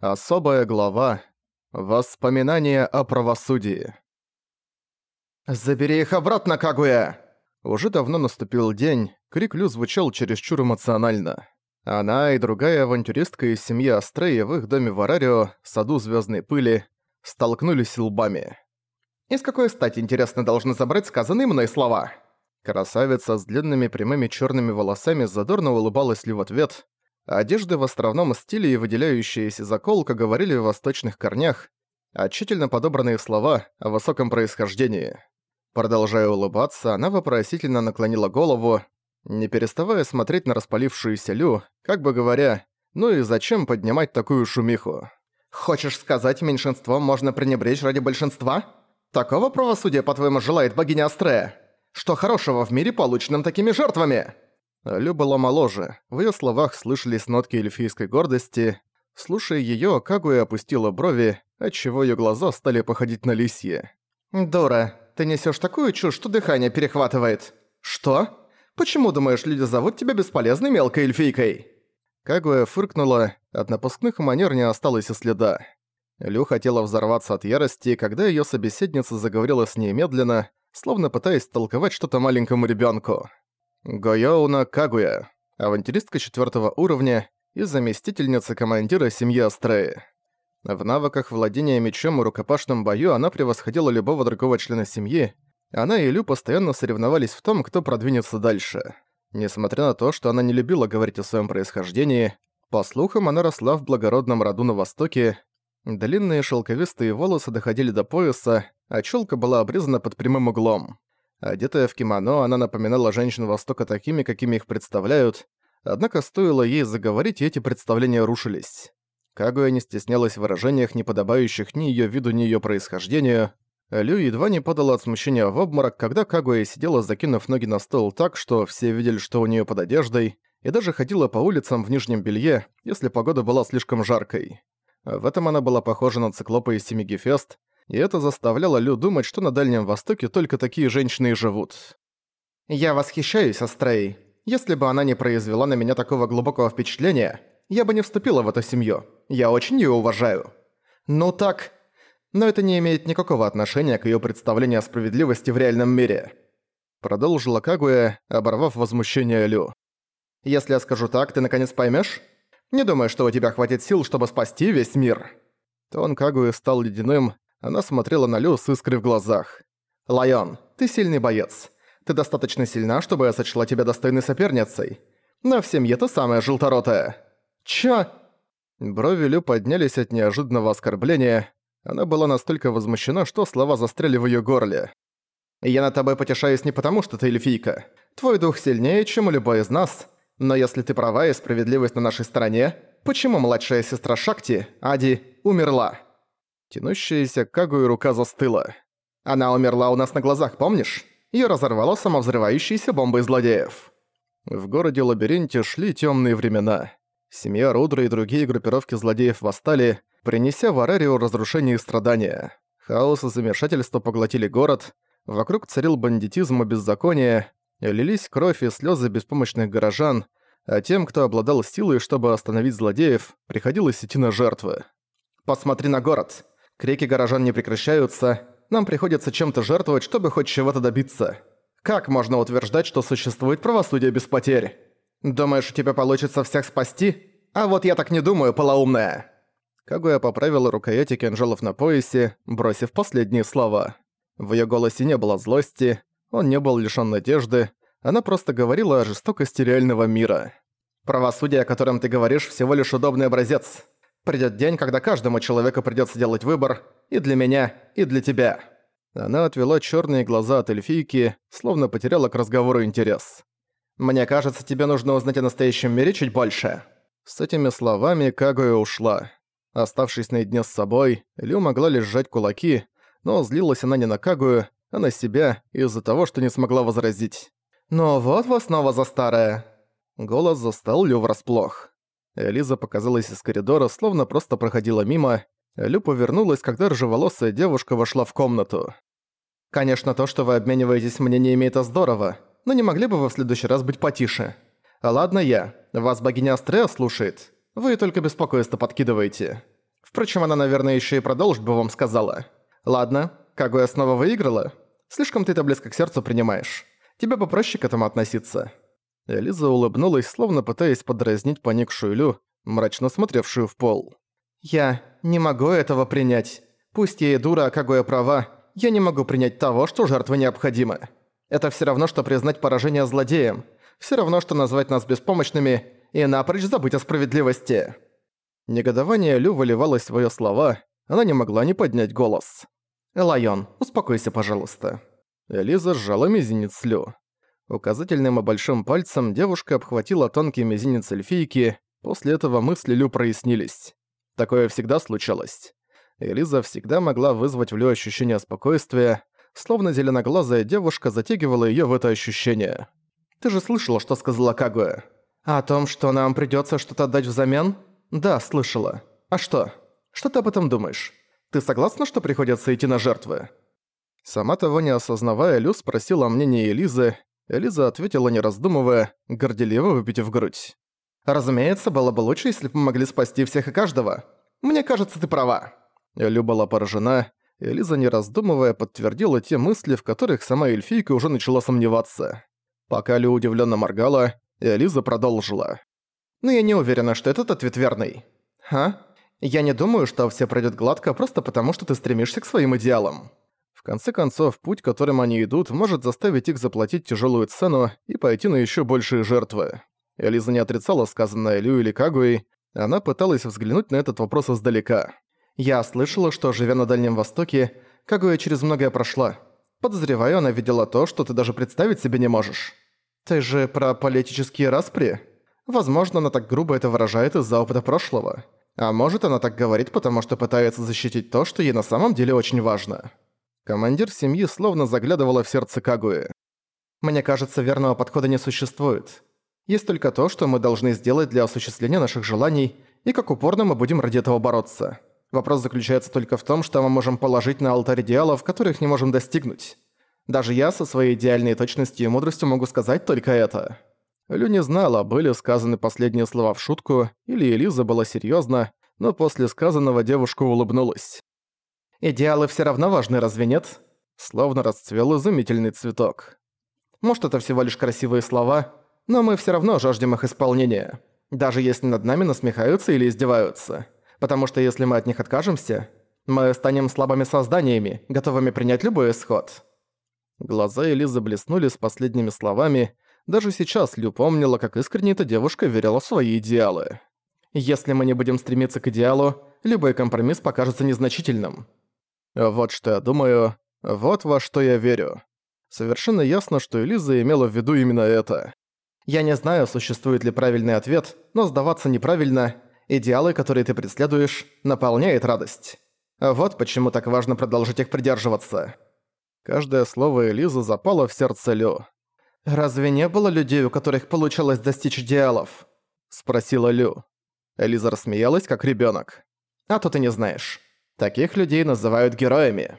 Особая глава. Воспоминания о правосудии. «Забери их обратно, Кагуя!» Уже давно наступил день, крик Лю звучал чересчур эмоционально. Она и другая авантюристка из семьи Астрея в их доме в Арарио, саду звездной пыли, столкнулись лбами. «Из какой стати, интересно, должны забрать сказанные мной слова?» Красавица с длинными прямыми черными волосами задорно улыбалась Лю в ответ, Одежды в островном стиле и выделяющаяся заколка говорили в восточных корнях, а тщательно подобранные слова о высоком происхождении. Продолжая улыбаться, она вопросительно наклонила голову, не переставая смотреть на распалившуюся Лю, как бы говоря, ну и зачем поднимать такую шумиху? «Хочешь сказать, меньшинством можно пренебречь ради большинства? Такого правосудия, по-твоему, желает богиня Астрея? Что хорошего в мире, полученном такими жертвами?» Лю была моложе, в её словах слышались нотки эльфийской гордости. Слушая её, Кагуя опустила брови, отчего её глаза стали походить на лисье. «Дора, ты несёшь такую чушь, что дыхание перехватывает. Что? Почему, думаешь, люди зовут тебя бесполезной мелкой эльфийкой?» Кагуя фыркнула, от напускных манер не осталось и следа. Лю хотела взорваться от ярости, когда её собеседница заговорила с ней медленно, словно пытаясь толковать что-то маленькому ребёнку. Гойоуна Кагуя, авантюристка четвертого уровня и заместительница командира семьи Астреи. В навыках владения мечом и рукопашном бою она превосходила любого другого члена семьи, она и Лю постоянно соревновались в том, кто продвинется дальше. Несмотря на то, что она не любила говорить о своем происхождении, по слухам, она росла в благородном роду на Востоке, длинные шелковистые волосы доходили до пояса, а челка была обрезана под прямым углом. Одетая в кимоно, она напоминала женщин Востока такими, какими их представляют, однако стоило ей заговорить, и эти представления рушились. Кагуя не стеснялась в выражениях, не подобающих ни её виду, ни её происхождению. Лю едва не падала от смущения в обморок, когда Кагуя сидела, закинув ноги на стол так, что все видели, что у неё под одеждой, и даже ходила по улицам в нижнем белье, если погода была слишком жаркой. В этом она была похожа на циклопа из Семи Гефест, и это заставляло Лю думать, что на Дальнем Востоке только такие женщины и живут. «Я восхищаюсь Астрей. Если бы она не произвела на меня такого глубокого впечатления, я бы не вступила в эту семью. Я очень её уважаю. Ну так... Но это не имеет никакого отношения к её представлению о справедливости в реальном мире». Продолжила Кагуя, оборвав возмущение Лю. «Если я скажу так, ты наконец поймёшь? Не думаю, что у тебя хватит сил, чтобы спасти весь мир». Тон Кагуя стал ледяным, она смотрела на Лю с искрой в глазах. «Лайон, ты сильный боец. Ты достаточно сильна, чтобы я сочла тебя достойной соперницей. Но в семье ты самая желторотая». «Чё?» Брови Лю поднялись от неожиданного оскорбления. Она была настолько возмущена, что слова застряли в её горле. «Я над тобой потешаюсь не потому, что ты эльфийка. Твой дух сильнее, чем у любой из нас. Но если ты права и справедливость на нашей стороне, почему младшая сестра Шакти, Ади, умерла?» Тянущаяся к Кагу и рука застыла. «Она умерла у нас на глазах, помнишь? Её разорвало самовзрывающейся бомбой злодеев». В городе-лабиринте шли тёмные времена. Семья Рудра и другие группировки злодеев восстали, принеся в Арарио разрушение и страдания. Хаос и замешательство поглотили город, вокруг царил бандитизм и беззаконие, лились кровь и слёзы беспомощных горожан, а тем, кто обладал силой, чтобы остановить злодеев, приходилось идти на жертвы. «Посмотри на город. Крики горожан не прекращаются, нам приходится чем-то жертвовать, чтобы хоть чего-то добиться. Как можно утверждать, что существует правосудие без потерь? Думаешь, у тебя получится всех спасти? А вот я так не думаю, полоумная!» Кагуя поправила рукояти кинжалов на поясе, бросив последние слова. В её голосе не было злости, он не был лишён надежды, она просто говорила о жестокости реального мира. «Правосудие, о котором ты говоришь, всего лишь удобный образец. Придёт день, когда каждому человеку придётся делать выбор, и для меня, и для тебя». Она отвела чёрные глаза от эльфийки, словно потеряла к разговору интерес. «Мне кажется, тебе нужно узнать о настоящем мире чуть больше». С этими словами Кагуя ушла. Оставшись наедине с собой, Лю могла лишь сжать кулаки, но злилась она не на Кагую, а на себя из-за того, что не смогла возразить. «Ну вот вы снова за старое!» Голос застал Лю врасплох. Элиза показалась из коридора, словно просто проходила мимо. Лю повернулась, когда рыжеволосая девушка вошла в комнату. «Конечно, то, что вы обмениваетесь мнениями, это здорово, но не могли бы вы в следующий раз быть потише? Ладно я, вас богиня Астрея слушает. Вы только беспокойство подкидываете. Впрочем, она, наверное, еще и продолжит бы вам сказала. Ладно, Кагуя снова выиграла? Слишком ты это близко к сердцу принимаешь. Тебе попроще к этому относиться». Элиза улыбнулась, словно пытаясь подразнить поникшую Лю, мрачно смотревшую в пол. «Я не могу этого принять. Пусть я и дура, а Кагуя права, я не могу принять того, что жертвы необходимы. Это все равно, что признать поражение злодеем. Все равно, что назвать нас беспомощными и напрочь забыть о справедливости». Негодование Лю выливалось в свои слова, она не могла не поднять голос. «Элайон, успокойся, пожалуйста». Элиза сжала мизинец Лю. Указательным и большим пальцем девушка обхватила тонкий мизинец эльфийки, после этого мысли Лю прояснились. Такое всегда случалось. Элиза всегда могла вызвать в Лю ощущение спокойствия, словно зеленоглазая девушка затягивала её в это ощущение. «Ты же слышала, что сказала Кагуэ? А о том, что нам придётся что-то отдать взамен?» «Да, слышала. А что? Что ты об этом думаешь? Ты согласна, что приходится идти на жертвы?» Сама того не осознавая, Лю спросила о мнении Элизы, Элиза ответила, не раздумывая, горделиво выпитив грудь. «Разумеется, было бы лучше, если бы мы могли спасти всех и каждого. Мне кажется, ты права». Лю была поражена, Элиза, не раздумывая, подтвердила те мысли, в которых сама эльфийка уже начала сомневаться. Пока Лю удивленно моргала, Элиза продолжила. «Но я не уверена, что этот ответ верный. Ха? Я не думаю, что все пройдет гладко просто потому, что ты стремишься к своим идеалам. В конце концов, путь, которым они идут, может заставить их заплатить тяжелую цену и пойти на еще большие жертвы. Элиза не отрицала сказанное Лю или Кагуи, она пыталась взглянуть на этот вопрос издалека. «Я слышала, что, живя на Дальнем Востоке, Кагуя через многое прошла. Подозреваю, она видела то, что ты даже представить себе не можешь. Ты же про политические распри? Возможно, она так грубо это выражает из-за опыта прошлого. А может, она так говорит, потому что пытается защитить то, что ей на самом деле очень важно». Командир семьи словно заглядывала в сердце Кагуи. «Мне кажется, верного подхода не существует. Есть только то, что мы должны сделать для осуществления наших желаний, и как упорно мы будем ради этого бороться. Вопрос заключается только в том, что мы можем положить на алтарь идеалов, которых не можем достигнуть. Даже я со своей идеальной точностью и мудростью могу сказать только это». Лю не знала, были сказаны последние слова в шутку, или Элиза была серьёзна, но после сказанного девушка улыбнулась. Идеалы все равно важны, разве нет? Словно расцвел изумительный цветок. Может, это всего лишь красивые слова, но мы все равно жаждем их исполнения. Даже если над нами насмехаются или издеваются. Потому что если мы от них откажемся, мы станем слабыми созданиями, готовыми принять любой исход. Глаза Элизы блеснули с последними словами. Даже сейчас Лю помнила, как искренне эта девушка верила в свои идеалы. Если мы не будем стремиться к идеалу, любой компромисс покажется незначительным. Вот что я думаю, вот во что я верю. Совершенно ясно, что Элиза имела в виду именно это. Я не знаю, существует ли правильный ответ, но сдаваться неправильно. Идеалы, которые ты преследуешь, наполняет радость. Вот почему так важно продолжить их придерживаться. Каждое слово Элизы запало в сердце Лю. «Разве не было людей, у которых получалось достичь идеалов?» – спросила Лю. Элиза рассмеялась, как ребенок. «А то ты не знаешь. Таких людей называют героями.